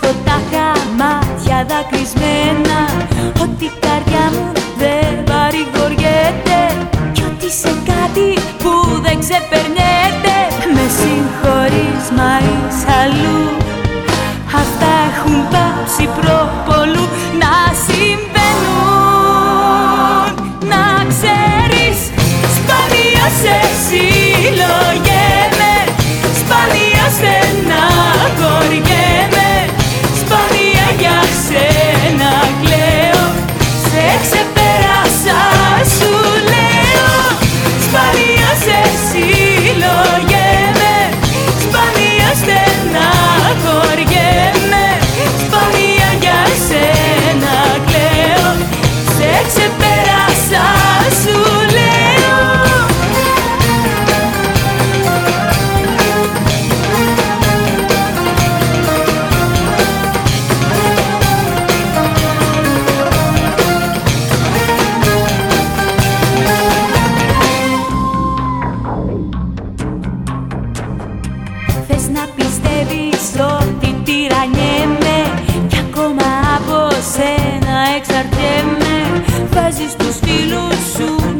Έχω τα χαμάτια, δακρυσμένα. Ότι η καρδιά μου δεν παρηγοριέται. Κι ότι σε κάτι που δεν ξεπερνιέται. Θες να πιστεύεις ότι τυραννιέμαι Κι ακόμα από σένα εξαρτιέμαι. Βάζεις τους φίλους σου